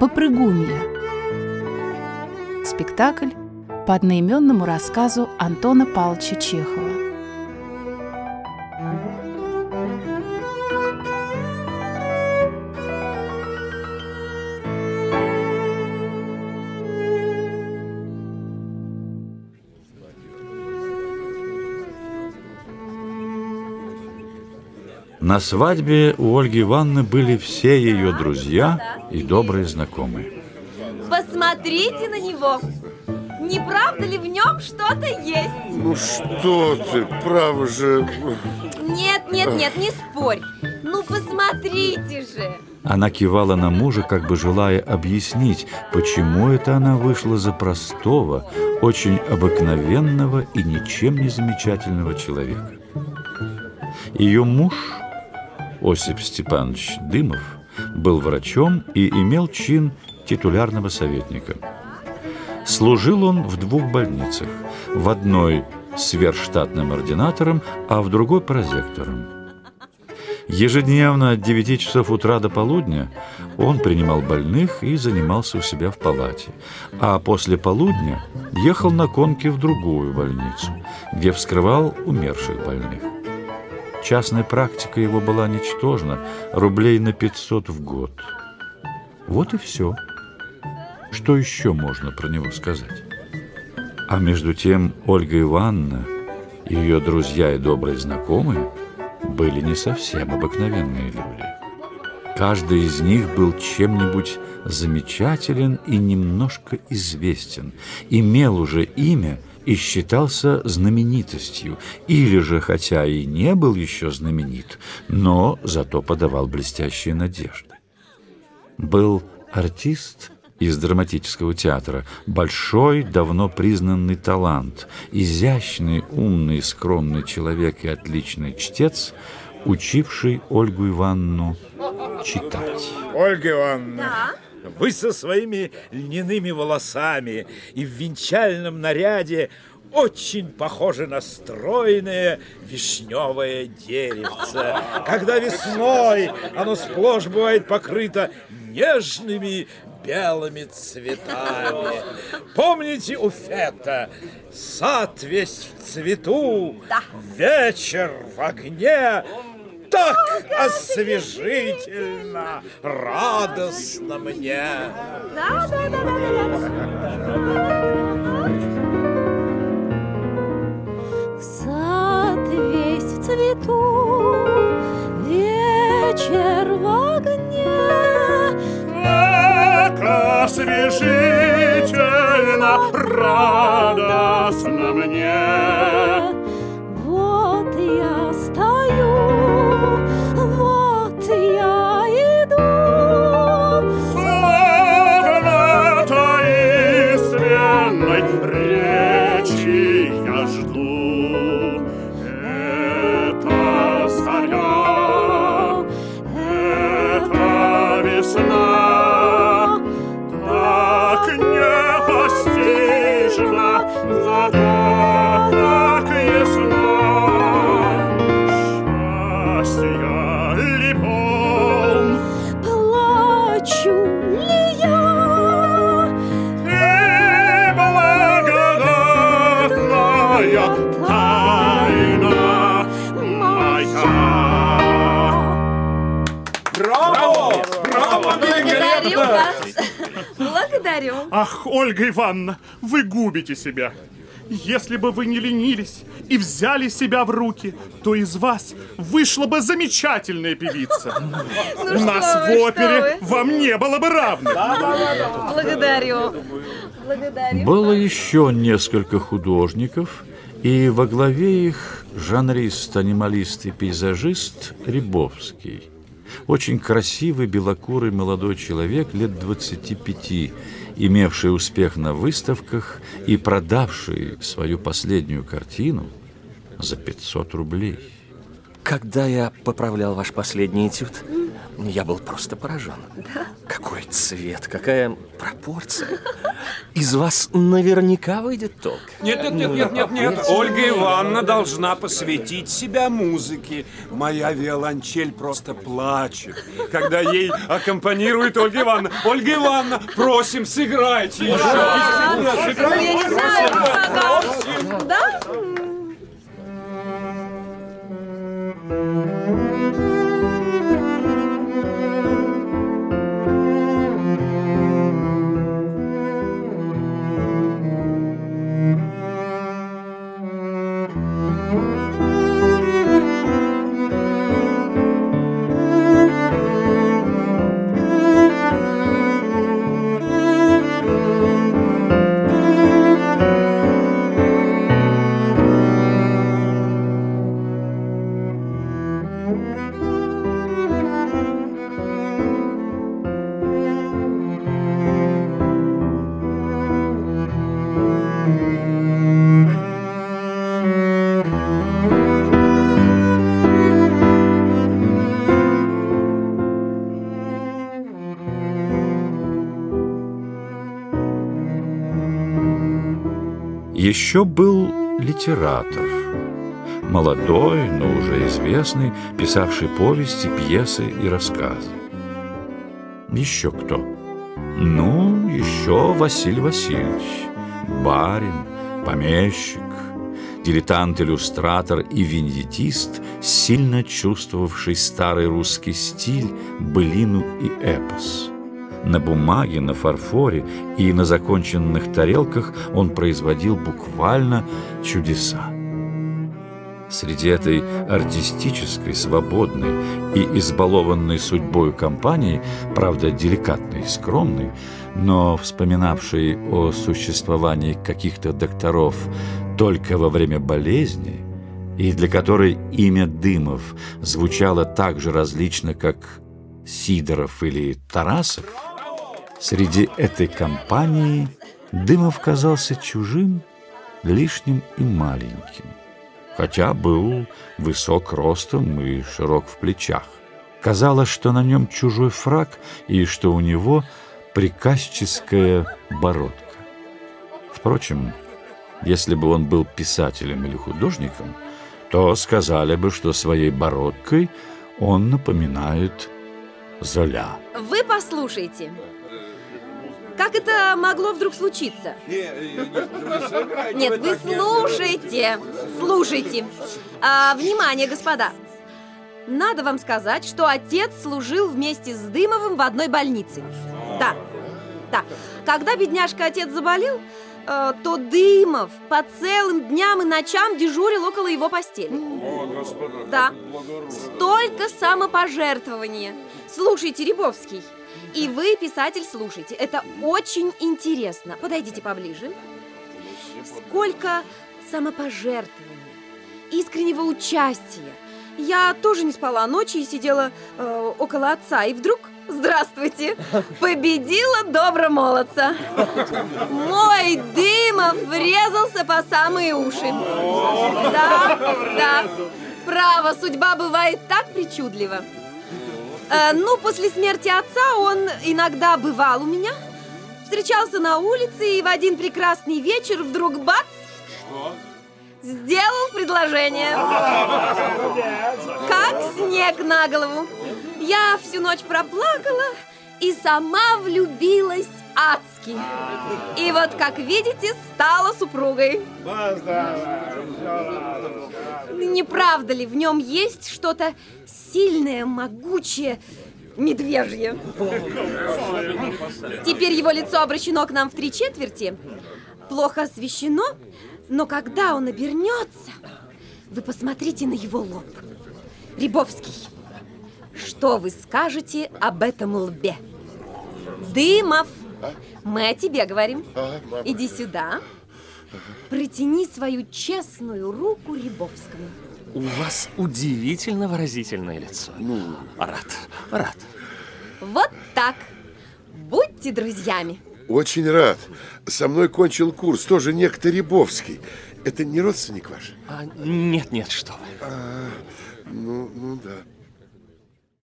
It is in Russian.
«Попрыгунья». Спектакль по одноименному рассказу Антона Павловича Чехова. На свадьбе у Ольги Ивановны были все ее друзья и добрые знакомые. Посмотрите на него. Не правда ли в нем что-то есть? Ну что ты, право же... Нет, нет, нет, не спорь. Ну посмотрите же. Она кивала на мужа, как бы желая объяснить, почему это она вышла за простого, очень обыкновенного и ничем не замечательного человека. Ее муж, Осип Степанович Дымов, был врачом и имел чин титулярного советника. Служил он в двух больницах. В одной сверхштатным ординатором, а в другой прозектором. Ежедневно от 9 часов утра до полудня он принимал больных и занимался у себя в палате. А после полудня ехал на конке в другую больницу, где вскрывал умерших больных. Частная практика его была ничтожна, рублей на 500 в год. Вот и все. Что еще можно про него сказать? А между тем Ольга Ивановна ее друзья и добрые знакомые были не совсем обыкновенные люди. Каждый из них был чем-нибудь замечателен и немножко известен, имел уже имя и считался знаменитостью, или же, хотя и не был еще знаменит, но зато подавал блестящие надежды. Был артист из драматического театра, большой, давно признанный талант, изящный, умный, скромный человек и отличный чтец, учивший Ольгу Ивановну читать. Ольга Ивановна, вы со своими льняными волосами и в венчальном наряде очень похожи на стройное вишневое деревце. Когда весной оно сплошь бывает покрыто нежными белыми цветами. Помните у Фета? Сад весь в цвету, Да. вечер в огне, так освежительно, радостно мне. Да, да, да, да, да. Сад весь в цвету, вечер в огне. Так освежительно, радостно благодатная тайна моя. Благодарю вас. Благодарю. Ах, Ольга Ивановна, вы губите себя. Если бы вы не ленились и взяли себя в руки, то из вас вышла бы замечательная певица. Ну У нас в опере вам не было бы равных. Благодарю. Благодарю. Было еще несколько художников, и во главе их жанрист, анималист и пейзажист Рябовский. Очень красивый, белокурый молодой человек лет 25, имевший успех на выставках и продавший свою последнюю картину за 500 рублей. Когда я поправлял ваш последний этюд, я был просто поражен. Какой цвет, какая пропорция. Из вас наверняка выйдет толк. Нет, нет, нет, нет, нет, нет. Ольга Ивановна должна посвятить себя музыке. Моя виолончель просто плачет, когда ей аккомпанирует Ольга Ивановна. Ольга Ивановна, просим, сыграйте еще. Я Еще был литератор. Молодой, но уже известный, писавший повести, пьесы и рассказы. Еще кто? Ну, еще Василий Васильевич. Барин, помещик, дилетант-иллюстратор и виньетист, сильно чувствовавший старый русский стиль, былину и эпос. На бумаге, на фарфоре и на законченных тарелках он производил буквально чудеса. Среди этой артистической, свободной и избалованной судьбой компании, правда, деликатной и скромной, но вспоминавшей о существовании каких-то докторов только во время болезни, и для которой имя Дымов звучало так же различно, как Сидоров или Тарасов, среди этой компании Дымов казался чужим, лишним и маленьким хотя был высок ростом и широк в плечах. Казалось, что на нем чужой фраг и что у него приказческая бородка. Впрочем, если бы он был писателем или художником, то сказали бы, что своей бородкой он напоминает Золя. Вы послушайте. Как это могло вдруг случиться? Нет, вы слушайте, слушайте. А, внимание, господа. Надо вам сказать, что отец служил вместе с Дымовым в одной больнице. Да, да. Когда бедняжка отец заболел, э, то Дымов по целым дням и ночам дежурил около его постели. Да. Столько самопожертвования. Слушайте, Рябовский, и вы, писатель, слушайте. Это очень интересно. Подойдите поближе. Сколько самопожертвования, искреннего участия. Я тоже не спала ночи и сидела э, около отца, и вдруг, здравствуйте, победила добро молодца. Мой Дымов врезался по самые уши. Да, да. Право, судьба бывает так причудлива. Э, ну, после смерти отца он иногда бывал у меня, встречался на улице и в один прекрасный вечер вдруг бац! Что? Сделал предложение. Как снег на голову. Я всю ночь проплакала и сама влюбилась адски. И вот, как видите, стала супругой. Не правда ли, в нем есть что-то сильное, могучее, медвежье? Теперь его лицо обращено к нам в три четверти, плохо освещено, но когда он обернется, вы посмотрите на его лоб. Рябовский, что вы скажете об этом лбе? Дымов, мы о тебе говорим. Иди сюда. Протяни свою честную руку Рябовскому. У вас удивительно выразительное лицо. Ну, рад, рад. Вот так. Будьте друзьями. Очень рад. Со мной кончил курс тоже некто Рябовский. Это не родственник ваш? А, нет, нет, что вы. А, Ну, ну да.